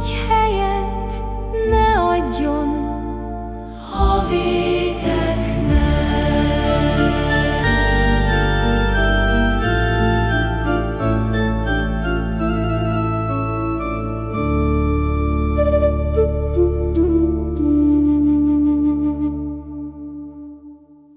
change.